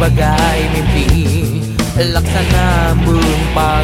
bagay mimpi Laksana embun pagi